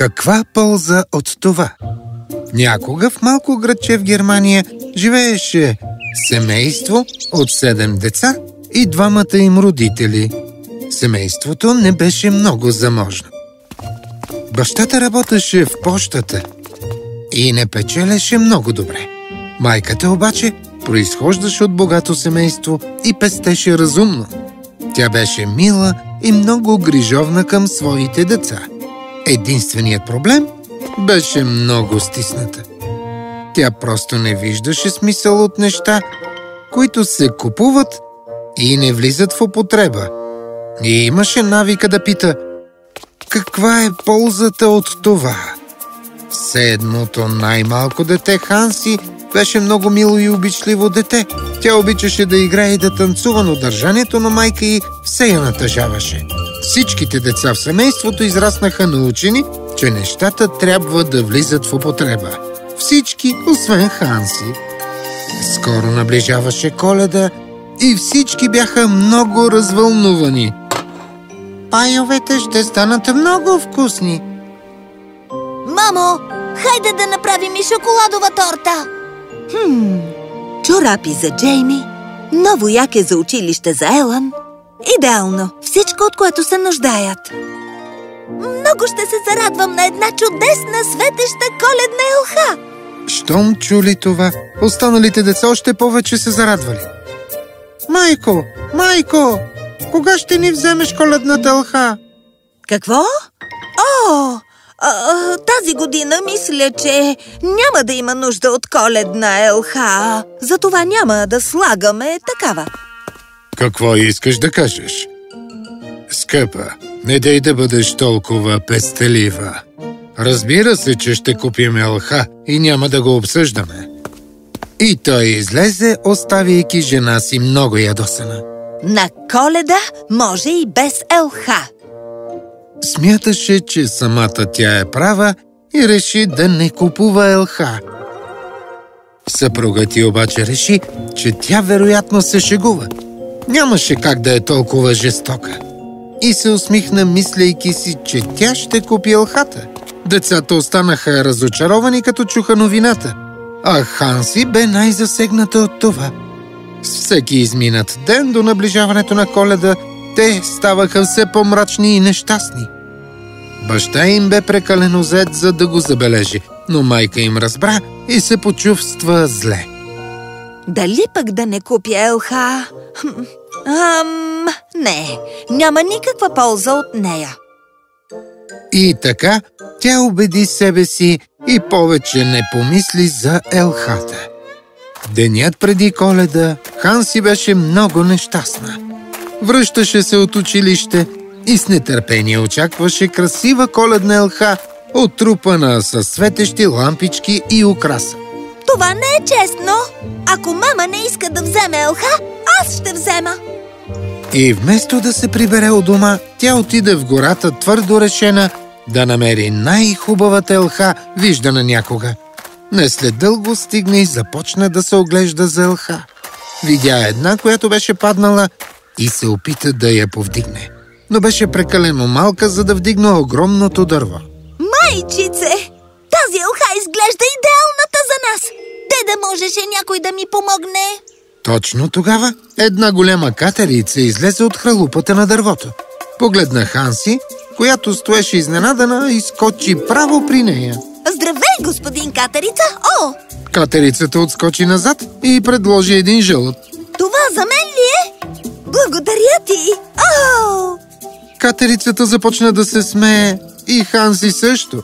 Каква полза от това? Някога в малко градче в Германия живееше семейство от седем деца и двамата им родители. Семейството не беше много заможно. Бащата работеше в почтата и не печелеше много добре. Майката обаче произхождаше от богато семейство и пестеше разумно. Тя беше мила и много грижовна към своите деца. Единственият проблем беше много стисната. Тя просто не виждаше смисъл от неща, които се купуват и не влизат в употреба. И имаше навика да пита каква е ползата от това. Седмото най-малко дете Ханси беше много мило и обичливо дете. Тя обичаше да играе и да танцува, но държанието на майка й все я натъжаваше. Всичките деца в семейството израснаха научени, че нещата трябва да влизат в употреба. Всички, освен Ханси. Скоро наближаваше коледа и всички бяха много развълнувани. Пайовете ще станат много вкусни. Мамо, хайде да направим и шоколадова торта! Хм, чорапи за Джейми, ново яке за училище за Елън. Идеално! Всичко, от което се нуждаят. Много ще се зарадвам на една чудесна, светеща коледна елха! Щом чули това, останалите деца още повече се зарадвали. Майко, майко, кога ще ни вземеш коледната елха? Какво? О, а, тази година мисля, че няма да има нужда от коледна елха. Затова няма да слагаме такава. Какво искаш да кажеш? Скъпа, не дей да бъдеш толкова пестелива. Разбира се, че ще купим елха и няма да го обсъждаме. И той излезе, оставяйки жена си много ядосана. На коледа може и без елха. Смяташе, че самата тя е права и реши да не купува елха. Съпругът ти обаче реши, че тя вероятно се шегува. Нямаше как да е толкова жестока. И се усмихна, мислейки си, че тя ще купи елхата. Децата останаха разочаровани, като чуха новината. А Ханси бе най-засегната от това. С всеки изминат ден до наближаването на коледа, те ставаха все по-мрачни и нещастни. Баща им бе прекалено зет, за да го забележи, но майка им разбра и се почувства зле. Дали пък да не купя елха? Ам, не, няма никаква полза от нея. И така тя убеди себе си и повече не помисли за елхата. Денят преди коледа Ханси беше много нещастна. Връщаше се от училище и с нетърпение очакваше красива коледна елха, отрупана с светещи лампички и украса. Това не е честно! Ако мама не иска да вземе елха, аз ще взема! И вместо да се прибере от дома, тя отиде в гората твърдо решена да намери най-хубавата елха, виждана някога. Не след дълго стигна и започна да се оглежда за елха. Видя една, която беше паднала и се опита да я повдигне. Но беше прекалено малка, за да вдигне огромното дърво. Майчице! Тази елха изглежда идеалната нас! Де да можеше някой да ми помогне? Точно тогава една голяма катерица излезе от хралупата на дървото. Погледна Ханси, която стоеше изненадана и скочи право при нея. Здравей, господин Катерица! О! Катерицата отскочи назад и предложи един жълът. Това за мен ли е? Благодаря ти! О! Катерицата започна да се смее и Ханси също.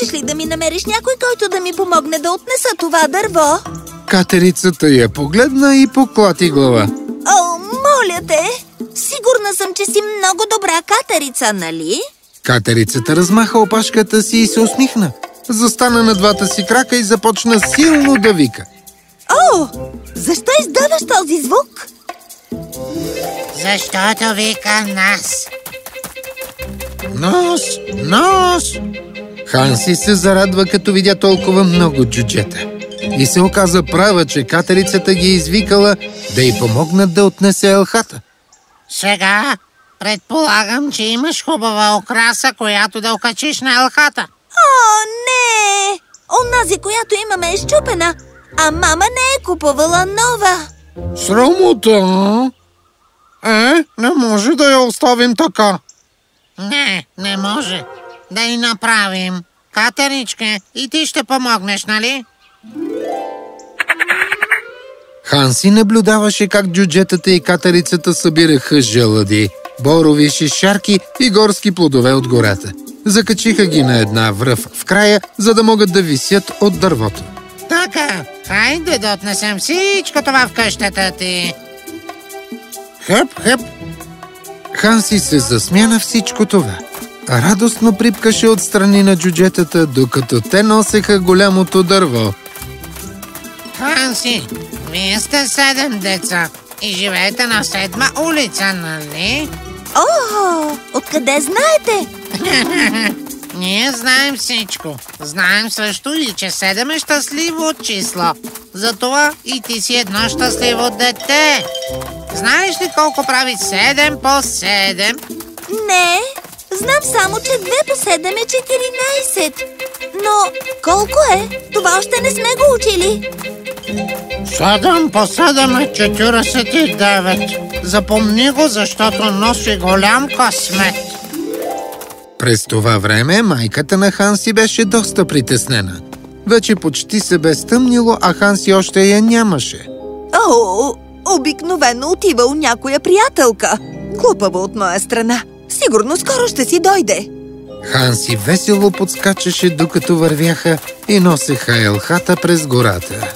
Можеш ли да ми намериш някой, който да ми помогне да отнеса това дърво? Катерицата я погледна и поклати глава. О, моля те! Сигурна съм, че си много добра катерица, нали? Катерицата размаха опашката си и се усмихна. Застана на двата си крака и започна силно да вика. О, защо издаваш този звук? Защото вика нас. Нос! Нос! Ханси се зарадва, като видя толкова много джуджета. И се оказа права, че катерицата ги е извикала да й помогнат да отнесе елхата. Сега Предполагам, че имаш хубава окраса, която да окачиш на елхата. О, не! Онази, която имаме е щупена, а мама не е купувала нова. Срамота! Е, не може да я оставим така. Не, не може. Да и направим. Катеричке, и ти ще помогнеш, нали? Ханси наблюдаваше как джуджетата и катерицата събираха жълъди, борови, шишарки и горски плодове от гората. Закачиха ги на една връв в края, за да могат да висят от дървото. Така, хайде да отнесем всичко това в къщата ти. Хеп, хеп! Ханси се засмя на всичко това. Радостно припкаше отстрани на джуджетата, докато те носеха голямото дърво. Ханси, вие сте седем деца и живеете на седма улица, нали? О, откъде знаете? Ние знаем всичко. Знаем също и, че седем е щастливо число. Затова и ти си едно щастливо дете. Знаеш ли колко прави 7 по 7? Не, знам само, че 2 по 7 е 14. Но колко е? Това още не сме го учили. 7 по 7 е 49. Запомни го, защото носи голям късмет. През това време майката на Ханси беше доста притеснена. Вече почти се бе стъмнило, а Ханси още я нямаше. О, обикновено отива у някоя приятелка. Глупаво от моя страна. Сигурно скоро ще си дойде. Ханси весело подскачаше, докато вървяха и носеха елхата през гората.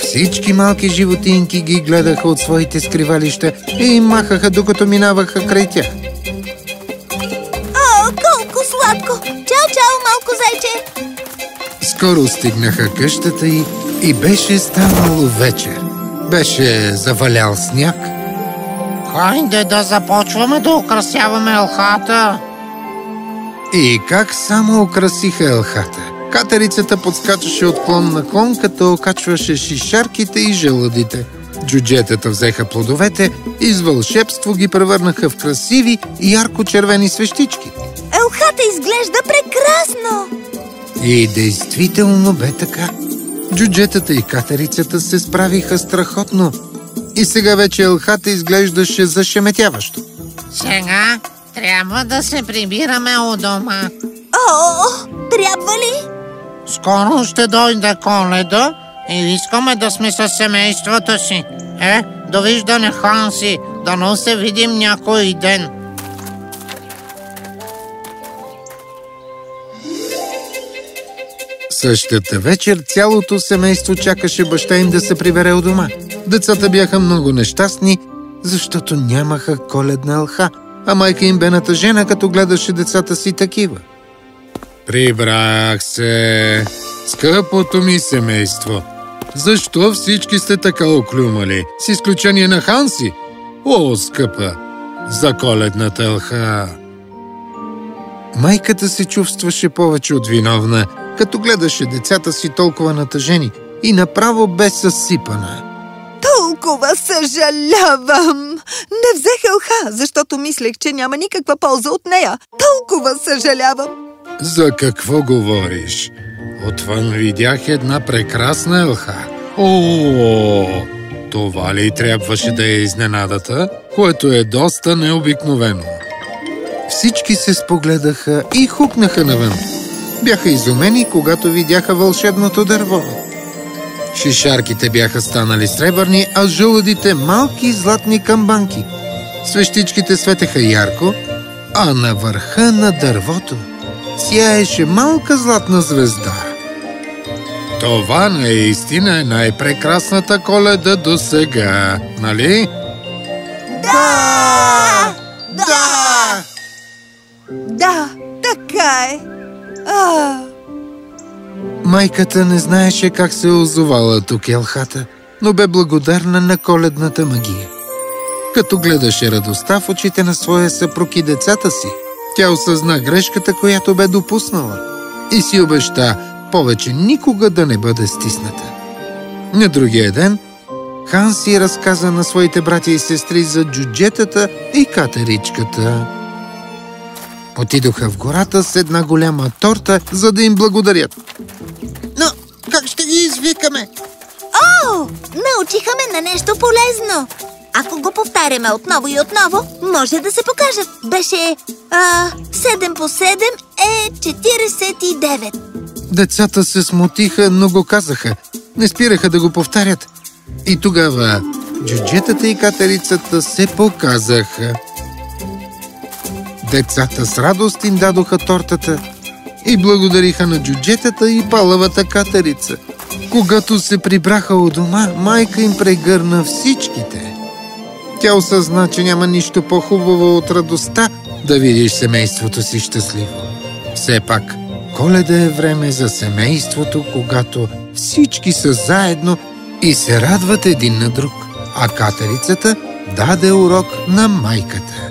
Всички малки животинки ги гледаха от своите скривалища и им махаха, докато минаваха край тях. О, колко сладко! Чао, чао, малко зайче! Скоро стигнаха къщата й и беше станало вечер. Беше завалял сняг. Хайде да започваме да украсяваме елхата. И как само украсиха елхата. Катерицата подскачаше от клон на клон, като окачваше шишарките и желъдите. Джуджетата взеха плодовете и с вълшебство ги превърнаха в красиви и ярко-червени свещички. Елхата изглежда прекрасно! И действително бе така. Джуджетата и катерицата се справиха страхотно. И сега вече елхата изглеждаше зашеметяващо. Сега трябва да се прибираме у дома. О, трябва ли? Скоро ще дойде коледа и искаме да сме с семейството си. Е, довиждане, Ханси, дано се видим някой ден. Същата вечер цялото семейство чакаше баща им да се прибере у дома. Децата бяха много нещастни, защото нямаха коледна елха, а майка им бе натъжена, като гледаше децата си такива. Прибрах се, скъпото ми семейство. Защо всички сте така оклюмали, с изключение на Ханси? О, скъпа, за коледната елха! Майката се чувстваше повече от виновна, като гледаше децата си толкова натъжени и направо бе съсипана. Толкова съжалявам! Не взех елха, защото мислех, че няма никаква полза от нея. Толкова съжалявам! За какво говориш? Отвън видях една прекрасна елха. О, това ли трябваше да е изненадата, което е доста необикновено? Всички се спогледаха и хукнаха навън. Бяха изумени, когато видяха вълшебното дърво. Шишарките бяха станали сребърни, а жълъдите малки златни камбанки. Свещичките светеха ярко, а на върха на дървото сияеше малка златна звезда. Това наистина е най-прекрасната коледа до сега, нали? Майката не знаеше как се озовала тук елхата, но бе благодарна на коледната магия. Като гледаше радостта в очите на своя съпруг и децата си, тя осъзна грешката, която бе допуснала и си обеща повече никога да не бъде стисната. На другия ден Ханси разказа на своите братя и сестри за джуджетата и катеричката. Отидоха в гората с една голяма торта, за да им благодарят. Извикаме? О, научиха ме на нещо полезно. Ако го повтаряме отново и отново, може да се покажат. Беше а, 7 по 7 е 49. Децата се смутиха, но го казаха. Не спираха да го повтарят. И тогава джуджетата и катерицата се показаха. Децата с радост им дадоха тортата и благодариха на джуджетата и палавата катерица. Когато се прибраха у дома, майка им прегърна всичките. Тя осъзна, че няма нищо по-хубаво от радостта да видиш семейството си щастливо. Все пак, коледа е време за семейството, когато всички са заедно и се радват един на друг, а катерицата даде урок на майката.